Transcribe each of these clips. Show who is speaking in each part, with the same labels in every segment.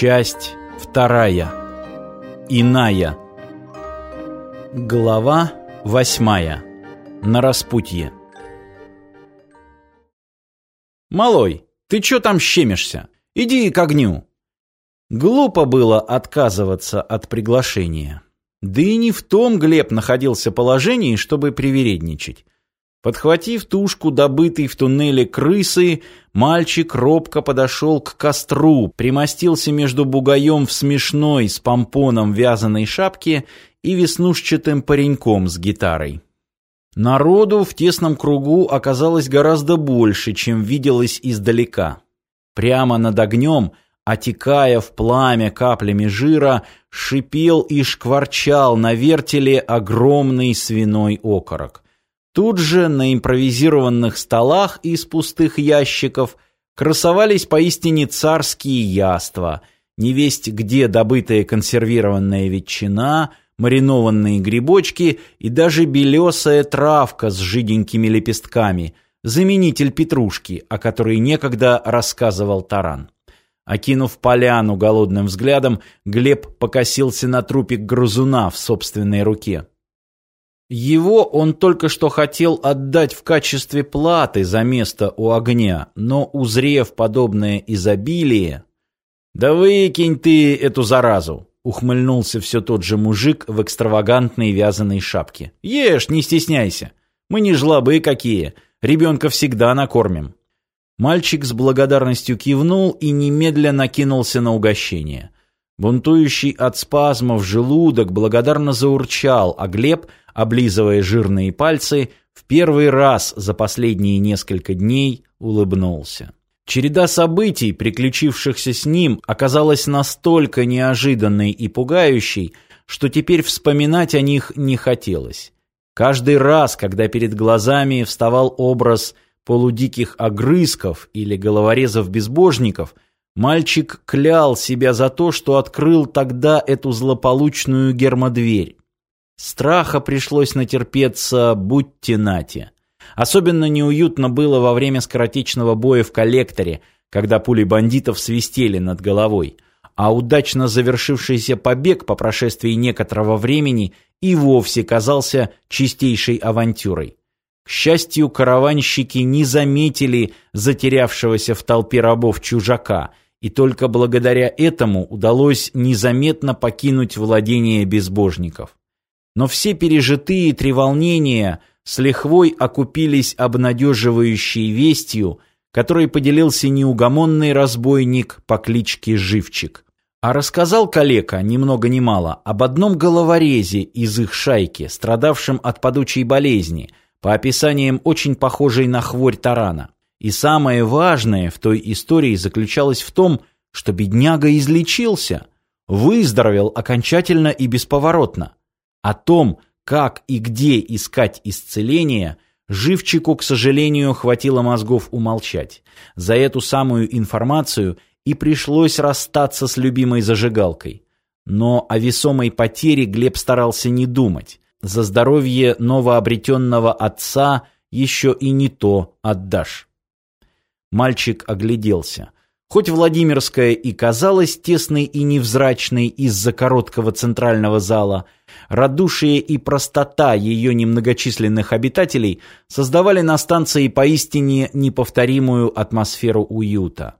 Speaker 1: Часть вторая. Иная. Глава восьмая. На распутье. «Малой, ты чё там щемишься? Иди к огню!» Глупо было отказываться от приглашения. Да и не в том Глеб находился положении, чтобы привередничать. Подхватив тушку, добытой в туннеле крысы, мальчик робко подошел к костру, примостился между бугаем в смешной с помпоном вязаной шапке и веснушчатым пареньком с гитарой. Народу в тесном кругу оказалось гораздо больше, чем виделось издалека. Прямо над огнем, отекая в пламя каплями жира, шипел и шкварчал на вертеле огромный свиной окорок — Тут же на импровизированных столах из пустых ящиков красовались поистине царские яства, невесть где добытая консервированная ветчина, маринованные грибочки и даже белесая травка с жиденькими лепестками, заменитель петрушки, о которой некогда рассказывал Таран. Окинув поляну голодным взглядом, Глеб покосился на трупик грызуна в собственной руке. Его он только что хотел отдать в качестве платы за место у огня, но, узрев подобное изобилие... «Да выкинь ты эту заразу!» — ухмыльнулся все тот же мужик в экстравагантной вязаной шапке. «Ешь, не стесняйся! Мы не жлобы какие, ребенка всегда накормим!» Мальчик с благодарностью кивнул и немедленно накинулся на угощение. Бунтующий от спазмов желудок благодарно заурчал, а Глеб — облизывая жирные пальцы, в первый раз за последние несколько дней улыбнулся. Череда событий, приключившихся с ним, оказалась настолько неожиданной и пугающей, что теперь вспоминать о них не хотелось. Каждый раз, когда перед глазами вставал образ полудиких огрызков или головорезов-безбожников, мальчик клял себя за то, что открыл тогда эту злополучную гермодверь. Страха пришлось натерпеться, будьте нате. Особенно неуютно было во время скоротечного боя в коллекторе, когда пули бандитов свистели над головой, а удачно завершившийся побег по прошествии некоторого времени и вовсе казался чистейшей авантюрой. Счастью, караванщики не заметили затерявшегося в толпе рабов чужака, и только благодаря этому удалось незаметно покинуть владение безбожников. Но все пережитые треволнения с лихвой окупились обнадеживающей вестью, которой поделился неугомонный разбойник по кличке Живчик. А рассказал калека, ни много ни мало, об одном головорезе из их шайки, страдавшем от падучей болезни, по описаниям очень похожей на хворь тарана. И самое важное в той истории заключалось в том, что бедняга излечился, выздоровел окончательно и бесповоротно. О том, как и где искать исцеление, Живчику, к сожалению, хватило мозгов умолчать. За эту самую информацию и пришлось расстаться с любимой зажигалкой. Но о весомой потере Глеб старался не думать. За здоровье новообретенного отца еще и не то отдашь. Мальчик огляделся. Хоть Владимирская и казалась тесной и невзрачной из-за короткого центрального зала, радушие и простота ее немногочисленных обитателей создавали на станции поистине неповторимую атмосферу уюта.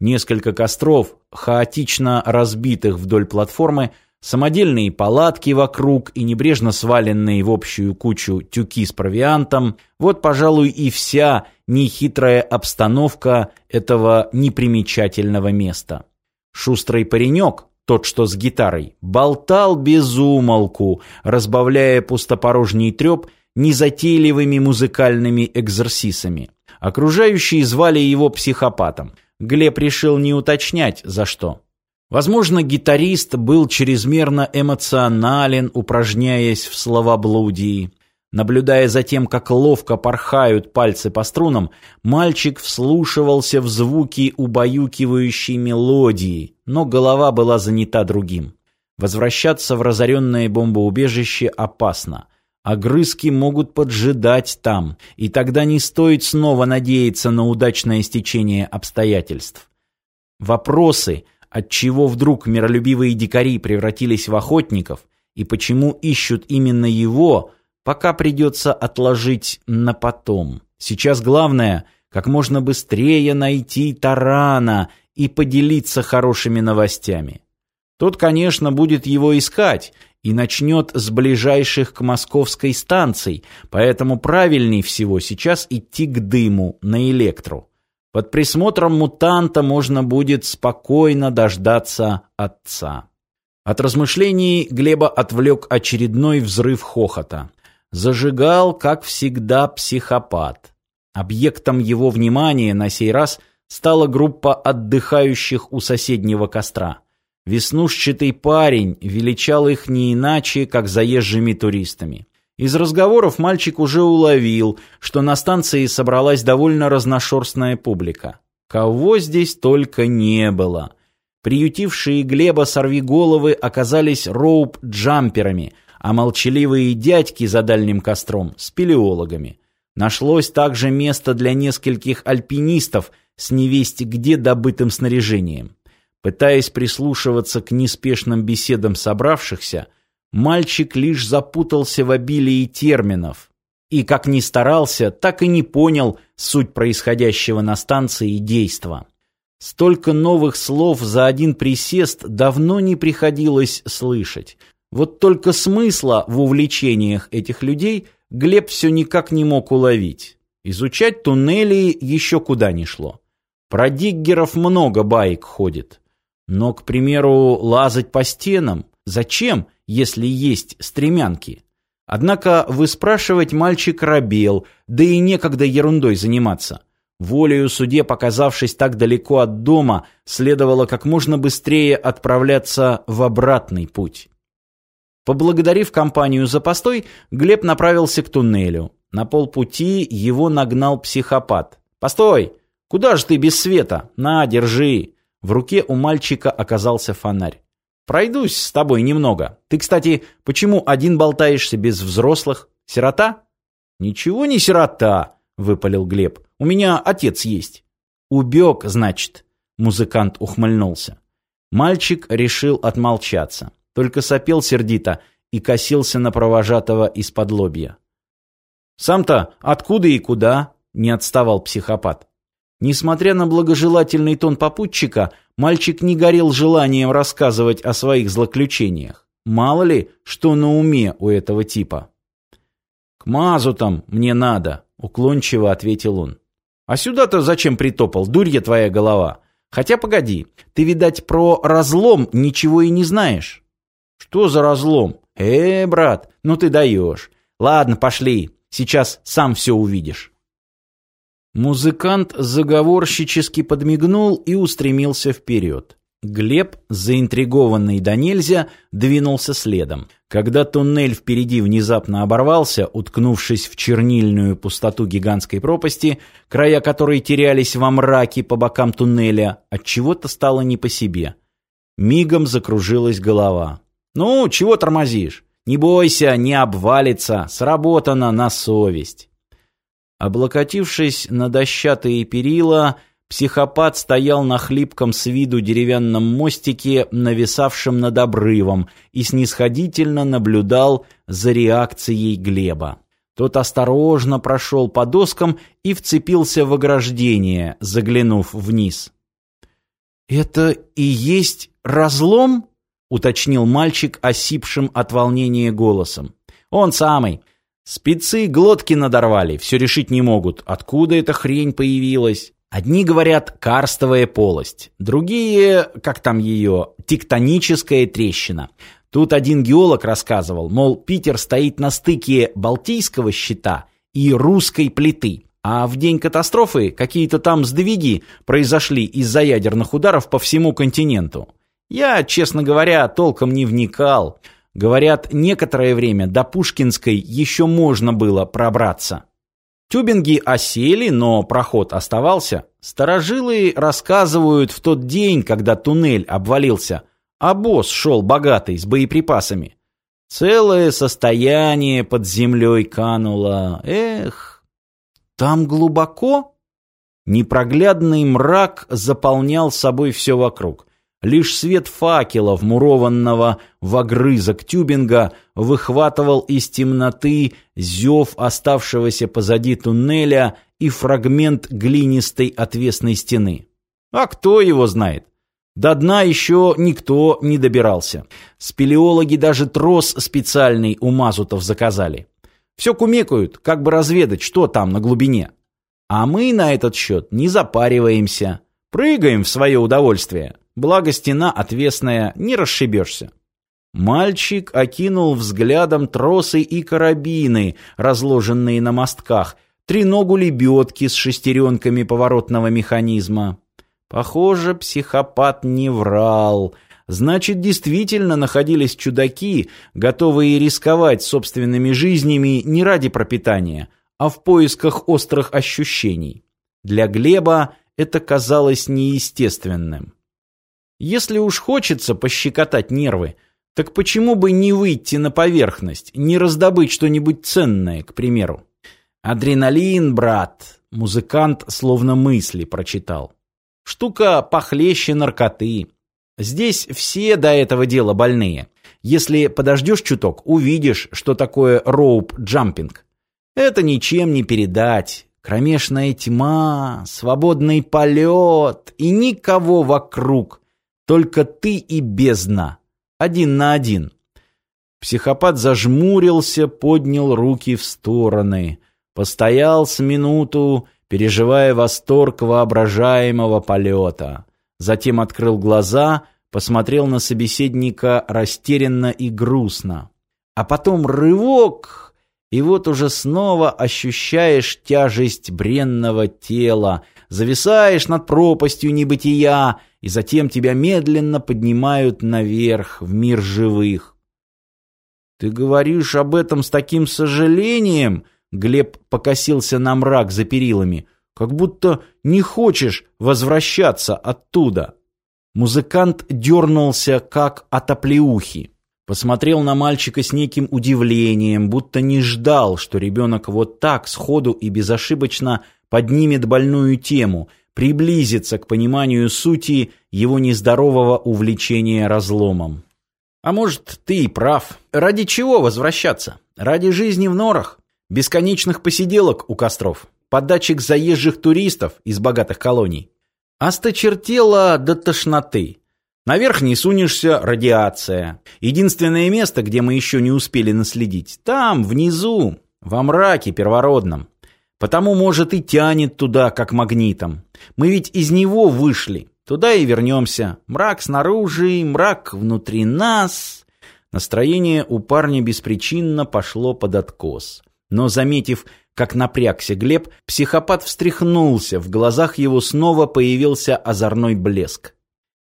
Speaker 1: Несколько костров, хаотично разбитых вдоль платформы, самодельные палатки вокруг и небрежно сваленные в общую кучу тюки с провиантом – вот, пожалуй, и вся нехитрая обстановка этого непримечательного места. Шустрый паренек, тот, что с гитарой, болтал без умолку, разбавляя пустопорожний треп незатейливыми музыкальными экзерсисами. Окружающие звали его психопатом. Глеб решил не уточнять, за что. Возможно, гитарист был чрезмерно эмоционален, упражняясь в словоблудии. Наблюдая за тем, как ловко порхают пальцы по струнам, мальчик вслушивался в звуки убаюкивающей мелодии, но голова была занята другим. Возвращаться в разоренное бомбоубежище опасно. Огрызки могут поджидать там, и тогда не стоит снова надеяться на удачное стечение обстоятельств. Вопросы – отчего вдруг миролюбивые дикари превратились в охотников, и почему ищут именно его, пока придется отложить на потом. Сейчас главное — как можно быстрее найти Тарана и поделиться хорошими новостями. Тот, конечно, будет его искать и начнет с ближайших к московской станции, поэтому правильней всего сейчас идти к дыму на электру. Под присмотром мутанта можно будет спокойно дождаться отца. От размышлений Глеба отвлек очередной взрыв хохота. Зажигал, как всегда, психопат. Объектом его внимания на сей раз стала группа отдыхающих у соседнего костра. Веснушчатый парень величал их не иначе, как заезжими туристами. Из разговоров мальчик уже уловил, что на станции собралась довольно разношерстная публика. Кого здесь только не было. Приютившие Глеба сорвиголовы оказались роуп-джамперами, а молчаливые дядьки за дальним костром – спелеологами. Нашлось также место для нескольких альпинистов с невесть где добытым снаряжением. Пытаясь прислушиваться к неспешным беседам собравшихся, мальчик лишь запутался в обилии терминов и, как ни старался, так и не понял суть происходящего на станции действа. Столько новых слов за один присест давно не приходилось слышать. Вот только смысла в увлечениях этих людей Глеб все никак не мог уловить. Изучать туннели еще куда ни шло. Про диггеров много баек ходит. Но, к примеру, лазать по стенам зачем, если есть стремянки? Однако выспрашивать мальчик робел, да и некогда ерундой заниматься. Волею суде, показавшись так далеко от дома, следовало как можно быстрее отправляться в обратный путь. Поблагодарив компанию за постой, Глеб направился к туннелю. На полпути его нагнал психопат. «Постой! Куда же ты без света? На, держи!» В руке у мальчика оказался фонарь. «Пройдусь с тобой немного. Ты, кстати, почему один болтаешься без взрослых? Сирота?» «Ничего не сирота!» — выпалил Глеб. У меня отец есть». «Убег, значит», — музыкант ухмыльнулся. Мальчик решил отмолчаться, только сопел сердито и косился на провожатого из-под лобья. «Сам-то откуда и куда?» — не отставал психопат. Несмотря на благожелательный тон попутчика, мальчик не горел желанием рассказывать о своих злоключениях. Мало ли, что на уме у этого типа. «К мазу там мне надо», — уклончиво ответил он. А сюда-то зачем притопал, дурья твоя голова? Хотя погоди, ты, видать, про разлом ничего и не знаешь. Что за разлом? Э, брат, ну ты даешь. Ладно, пошли, сейчас сам все увидишь. Музыкант заговорщически подмигнул и устремился вперед. Глеб, заинтригованный до нельзя, двинулся следом. Когда туннель впереди внезапно оборвался, уткнувшись в чернильную пустоту гигантской пропасти, края которой терялись во мраке по бокам туннеля, от чего то стало не по себе. Мигом закружилась голова. «Ну, чего тормозишь? Не бойся, не обвалится, сработано на совесть». Облокотившись на дощатые перила, Психопат стоял на хлипком с виду деревянном мостике, нависавшем над обрывом, и снисходительно наблюдал за реакцией Глеба. Тот осторожно прошел по доскам и вцепился в ограждение, заглянув вниз. «Это и есть разлом?» — уточнил мальчик, осипшим от волнения голосом. «Он самый. Спецы глотки надорвали, все решить не могут. Откуда эта хрень появилась?» Одни говорят «карстовая полость», другие, как там ее, «тектоническая трещина». Тут один геолог рассказывал, мол, Питер стоит на стыке Балтийского щита и русской плиты, а в день катастрофы какие-то там сдвиги произошли из-за ядерных ударов по всему континенту. Я, честно говоря, толком не вникал. Говорят, некоторое время до Пушкинской еще можно было пробраться. Тюбинги осели, но проход оставался. Старожилы рассказывают в тот день, когда туннель обвалился, а босс шел богатый с боеприпасами. Целое состояние под землей кануло. Эх, там глубоко? Непроглядный мрак заполнял собой все вокруг. Лишь свет факела, вмурованного в огрызок тюбинга, выхватывал из темноты зев оставшегося позади туннеля и фрагмент глинистой отвесной стены. А кто его знает? До дна еще никто не добирался. Спелеологи даже трос специальный у мазутов заказали. Все кумекают, как бы разведать, что там на глубине. А мы на этот счет не запариваемся. Прыгаем в свое удовольствие. Благо стена отвесная, не расшибешься. Мальчик окинул взглядом тросы и карабины, разложенные на мостках, треногу лебедки с шестеренками поворотного механизма. Похоже, психопат не врал. Значит, действительно находились чудаки, готовые рисковать собственными жизнями не ради пропитания, а в поисках острых ощущений. Для Глеба это казалось неестественным. Если уж хочется пощекотать нервы, так почему бы не выйти на поверхность, не раздобыть что-нибудь ценное, к примеру? Адреналин, брат, музыкант словно мысли прочитал. Штука похлеще наркоты. Здесь все до этого дела больные. Если подождешь чуток, увидишь, что такое роуп-джампинг. Это ничем не передать. Кромешная тьма, свободный полет и никого вокруг. Только ты и бездна. Один на один. Психопат зажмурился, поднял руки в стороны. Постоял с минуту, переживая восторг воображаемого полета. Затем открыл глаза, посмотрел на собеседника растерянно и грустно. А потом рывок, и вот уже снова ощущаешь тяжесть бренного тела, зависаешь над пропастью небытия, и затем тебя медленно поднимают наверх, в мир живых. «Ты говоришь об этом с таким сожалением?» Глеб покосился на мрак за перилами. «Как будто не хочешь возвращаться оттуда». Музыкант дернулся, как от оплеухи. Посмотрел на мальчика с неким удивлением, будто не ждал, что ребенок вот так, сходу и безошибочно поднимет больную тему, приблизиться к пониманию сути его нездорового увлечения разломом. А может, ты и прав. Ради чего возвращаться? Ради жизни в норах? Бесконечных посиделок у костров? Подачек заезжих туристов из богатых колоний? Осточертело до тошноты. Наверх не сунешься, радиация. Единственное место, где мы еще не успели наследить, там, внизу, во мраке первородном. Потому, может, и тянет туда, как магнитом. Мы ведь из него вышли. Туда и вернемся. Мрак снаружи, мрак внутри нас. Настроение у парня беспричинно пошло под откос. Но, заметив, как напрягся Глеб, психопат встряхнулся, в глазах его снова появился озорной блеск.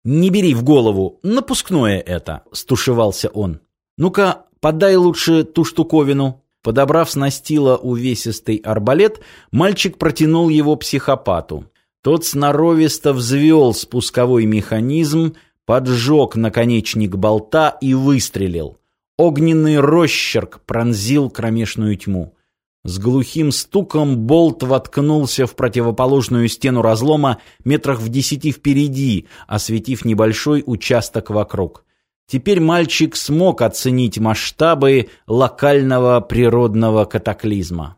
Speaker 1: «Не бери в голову, напускное это», — стушевался он. «Ну-ка, подай лучше ту штуковину». Подобрав с настила увесистый арбалет, мальчик протянул его психопату. Тот сноровисто взвел спусковой механизм, поджег наконечник болта и выстрелил. Огненный росчерк пронзил кромешную тьму. С глухим стуком болт воткнулся в противоположную стену разлома метрах в десяти впереди, осветив небольшой участок вокруг. Теперь мальчик смог оценить масштабы локального природного катаклизма.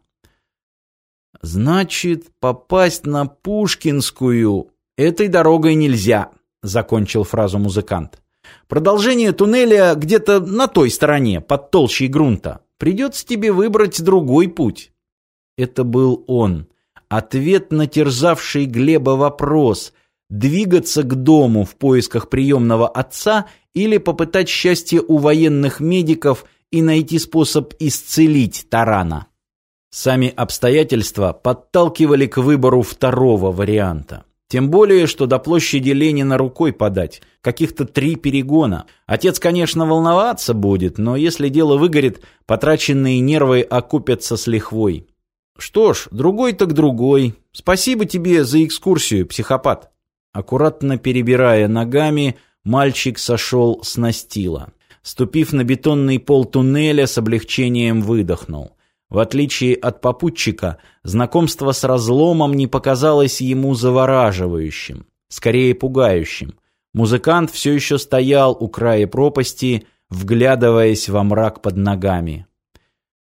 Speaker 1: «Значит, попасть на Пушкинскую этой дорогой нельзя», — закончил фразу музыкант. «Продолжение туннеля где-то на той стороне, под толщей грунта. Придется тебе выбрать другой путь». Это был он. Ответ на терзавший Глеба вопрос — двигаться к дому в поисках приемного отца или попытать счастье у военных медиков и найти способ исцелить Тарана. Сами обстоятельства подталкивали к выбору второго варианта. Тем более, что до площади Ленина рукой подать. Каких-то три перегона. Отец, конечно, волноваться будет, но если дело выгорит, потраченные нервы окупятся с лихвой. Что ж, другой так другой. Спасибо тебе за экскурсию, психопат. Аккуратно перебирая ногами, мальчик сошел с настила. Ступив на бетонный пол туннеля, с облегчением выдохнул. В отличие от попутчика, знакомство с разломом не показалось ему завораживающим, скорее пугающим. Музыкант все еще стоял у края пропасти, вглядываясь во мрак под ногами.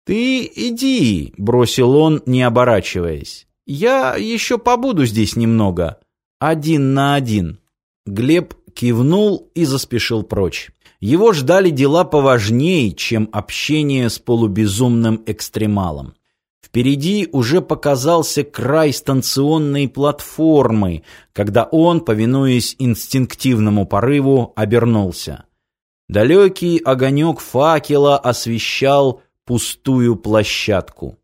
Speaker 1: «Ты иди», — бросил он, не оборачиваясь. «Я еще побуду здесь немного. Один на один». Глеб кивнул и заспешил прочь. Его ждали дела поважнее, чем общение с полубезумным экстремалом. Впереди уже показался край станционной платформы, когда он, повинуясь инстинктивному порыву, обернулся. Далекий огонек факела освещал пустую площадку.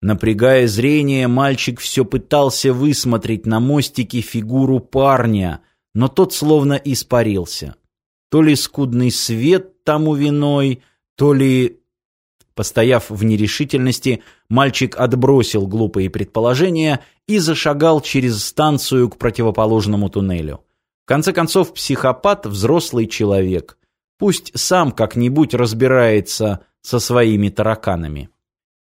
Speaker 1: Напрягая зрение, мальчик все пытался высмотреть на мостике фигуру парня, но тот словно испарился. То ли скудный свет тому виной, то ли Постояв в нерешительности, мальчик отбросил глупые предположения и зашагал через станцию к противоположному туннелю. В конце концов, психопат – взрослый человек. Пусть сам как-нибудь разбирается со своими тараканами.